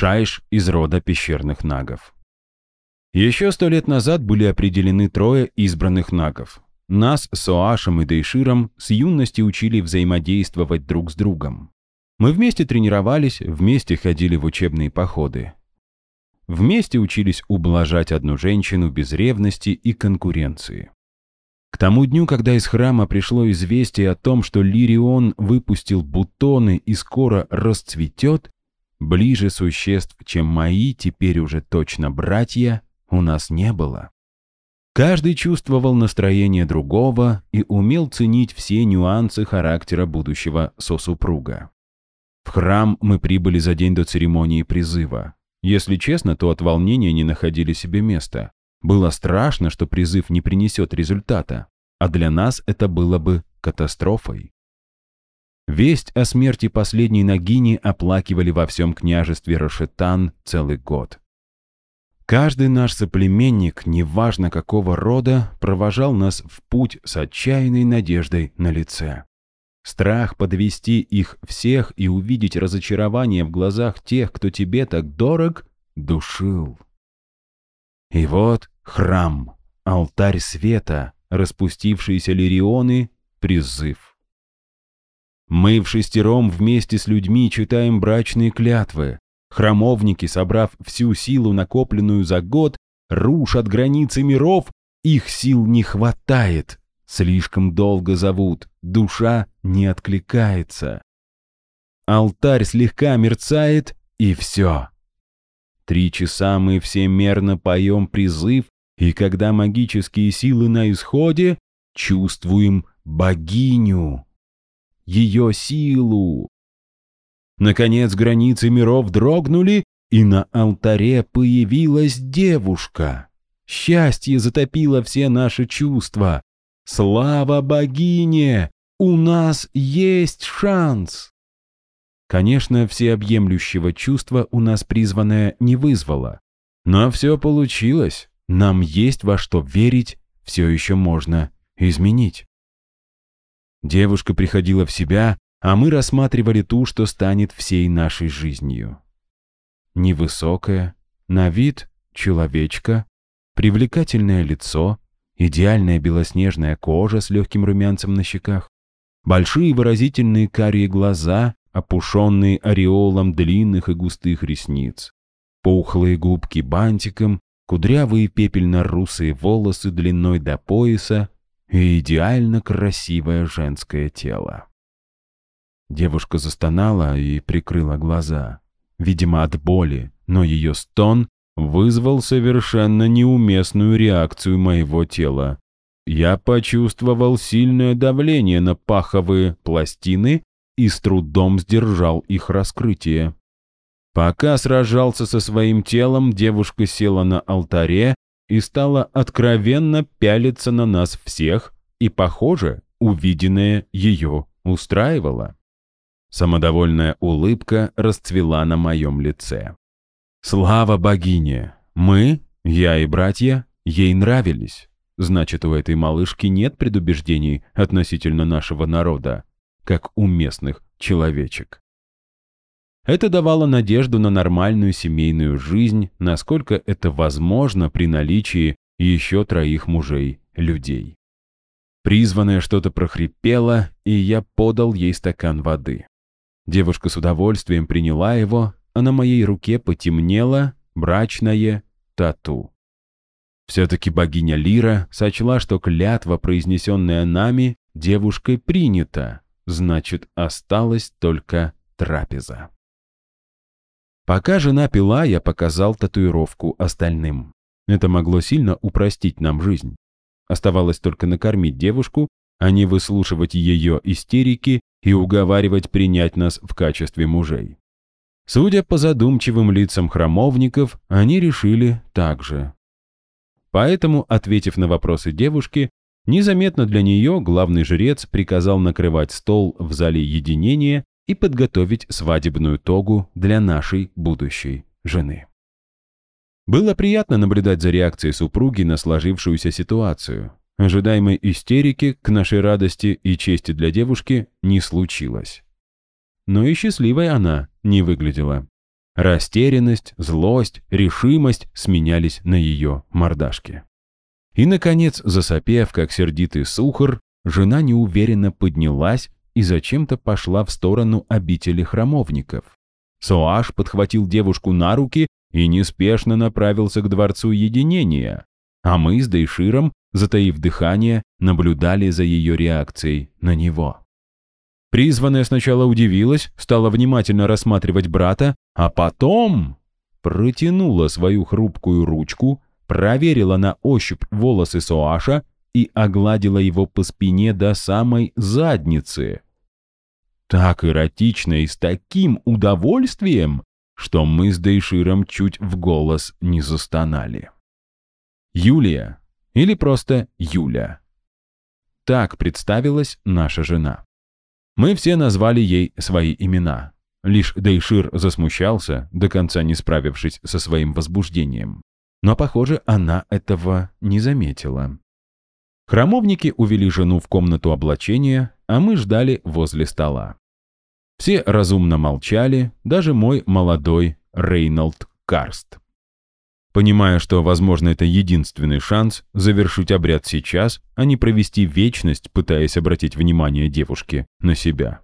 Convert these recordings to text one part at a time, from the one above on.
Шайш из рода пещерных нагов. Еще сто лет назад были определены трое избранных нагов. Нас с Оашем и Дейширом с юности учили взаимодействовать друг с другом. Мы вместе тренировались, вместе ходили в учебные походы. Вместе учились ублажать одну женщину без ревности и конкуренции. К тому дню, когда из храма пришло известие о том, что Лирион выпустил бутоны и скоро расцветет, ближе существ, чем мои, теперь уже точно братья, у нас не было. Каждый чувствовал настроение другого и умел ценить все нюансы характера будущего сосупруга. В храм мы прибыли за день до церемонии призыва. Если честно, то от волнения не находили себе места. Было страшно, что призыв не принесет результата, а для нас это было бы катастрофой. Весть о смерти последней Нагини оплакивали во всем княжестве Рошетан целый год. Каждый наш соплеменник, неважно какого рода, провожал нас в путь с отчаянной надеждой на лице. Страх подвести их всех и увидеть разочарование в глазах тех, кто тебе так дорог, душил. И вот храм, алтарь света, распустившиеся лирионы, призыв. Мы в шестером вместе с людьми читаем брачные клятвы. Храмовники, собрав всю силу, накопленную за год, рушат границы миров, их сил не хватает. Слишком долго зовут, душа не откликается. Алтарь слегка мерцает, и все. Три часа мы все мерно поем призыв, и когда магические силы на исходе, чувствуем богиню, ее силу. Наконец границы миров дрогнули, и на алтаре появилась девушка. Счастье затопило все наши чувства. Слава богине! У нас есть шанс! Конечно, всеобъемлющего чувства у нас призванное не вызвало. Но все получилось. Нам есть во что верить, все еще можно изменить. Девушка приходила в себя, а мы рассматривали ту, что станет всей нашей жизнью. Невысокая, на вид человечка, привлекательное лицо, идеальная белоснежная кожа с легким румянцем на щеках, большие выразительные карие глаза, опушенные ореолом длинных и густых ресниц, пухлые губки бантиком, кудрявые пепельно-русые волосы длиной до пояса и идеально красивое женское тело. Девушка застонала и прикрыла глаза, видимо, от боли, но ее стон вызвал совершенно неуместную реакцию моего тела. Я почувствовал сильное давление на паховые пластины и с трудом сдержал их раскрытие. Пока сражался со своим телом, девушка села на алтаре и стала откровенно пялиться на нас всех, и, похоже, увиденное ее устраивало. Самодовольная улыбка расцвела на моем лице. Слава богине! Мы, я и братья, ей нравились. Значит, у этой малышки нет предубеждений относительно нашего народа, как у местных человечек. Это давало надежду на нормальную семейную жизнь, насколько это возможно при наличии еще троих мужей-людей. Призванное что-то прохрипело, и я подал ей стакан воды. Девушка с удовольствием приняла его, а на моей руке потемнело брачное тату. Все-таки богиня Лира сочла, что клятва, произнесенная нами, девушкой принята, значит, осталась только трапеза. Пока жена пила, я показал татуировку остальным. Это могло сильно упростить нам жизнь. Оставалось только накормить девушку, а не выслушивать ее истерики и уговаривать принять нас в качестве мужей. Судя по задумчивым лицам храмовников, они решили так же. Поэтому, ответив на вопросы девушки, незаметно для нее главный жрец приказал накрывать стол в зале единения и подготовить свадебную тогу для нашей будущей жены. Было приятно наблюдать за реакцией супруги на сложившуюся ситуацию. Ожидаемой истерики, к нашей радости и чести для девушки, не случилось но и счастливой она не выглядела. Растерянность, злость, решимость сменялись на ее мордашке. И, наконец, засопев, как сердитый сухар, жена неуверенно поднялась и зачем-то пошла в сторону обители храмовников. Соаш подхватил девушку на руки и неспешно направился к дворцу единения, а мы с Дейширом, затаив дыхание, наблюдали за ее реакцией на него. Призванная сначала удивилась, стала внимательно рассматривать брата, а потом протянула свою хрупкую ручку, проверила на ощупь волосы Соаша и огладила его по спине до самой задницы. Так эротично и с таким удовольствием, что мы с Дейширом чуть в голос не застонали. Юлия, или просто Юля. Так представилась наша жена. Мы все назвали ей свои имена. Лишь Дейшир засмущался, до конца не справившись со своим возбуждением. Но, похоже, она этого не заметила. Храмовники увели жену в комнату облачения, а мы ждали возле стола. Все разумно молчали, даже мой молодой Рейнольд Карст. Понимая, что, возможно, это единственный шанс завершить обряд сейчас, а не провести вечность, пытаясь обратить внимание девушки на себя.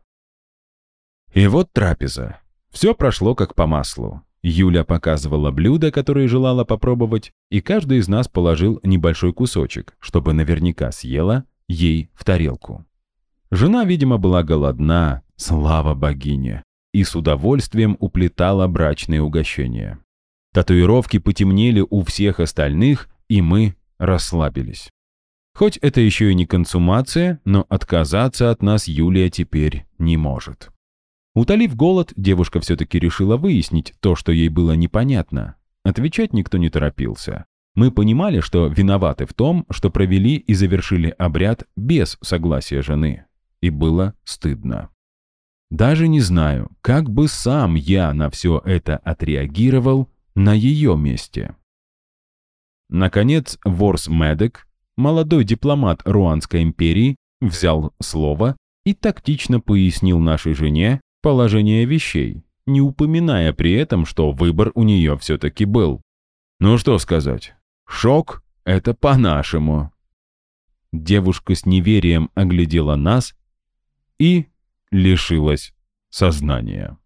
И вот трапеза. Все прошло как по маслу. Юля показывала блюда, которые желала попробовать, и каждый из нас положил небольшой кусочек, чтобы наверняка съела ей в тарелку. Жена, видимо, была голодна, слава богине, и с удовольствием уплетала брачные угощения. Татуировки потемнели у всех остальных, и мы расслабились. Хоть это еще и не консумация, но отказаться от нас Юлия теперь не может. Утолив голод, девушка все-таки решила выяснить то, что ей было непонятно. Отвечать никто не торопился. Мы понимали, что виноваты в том, что провели и завершили обряд без согласия жены. И было стыдно. Даже не знаю, как бы сам я на все это отреагировал на ее месте. Наконец, Ворс Медек, молодой дипломат Руанской империи, взял слово и тактично пояснил нашей жене положение вещей, не упоминая при этом, что выбор у нее все-таки был. Ну что сказать, шок — это по-нашему. Девушка с неверием оглядела нас и лишилась сознания.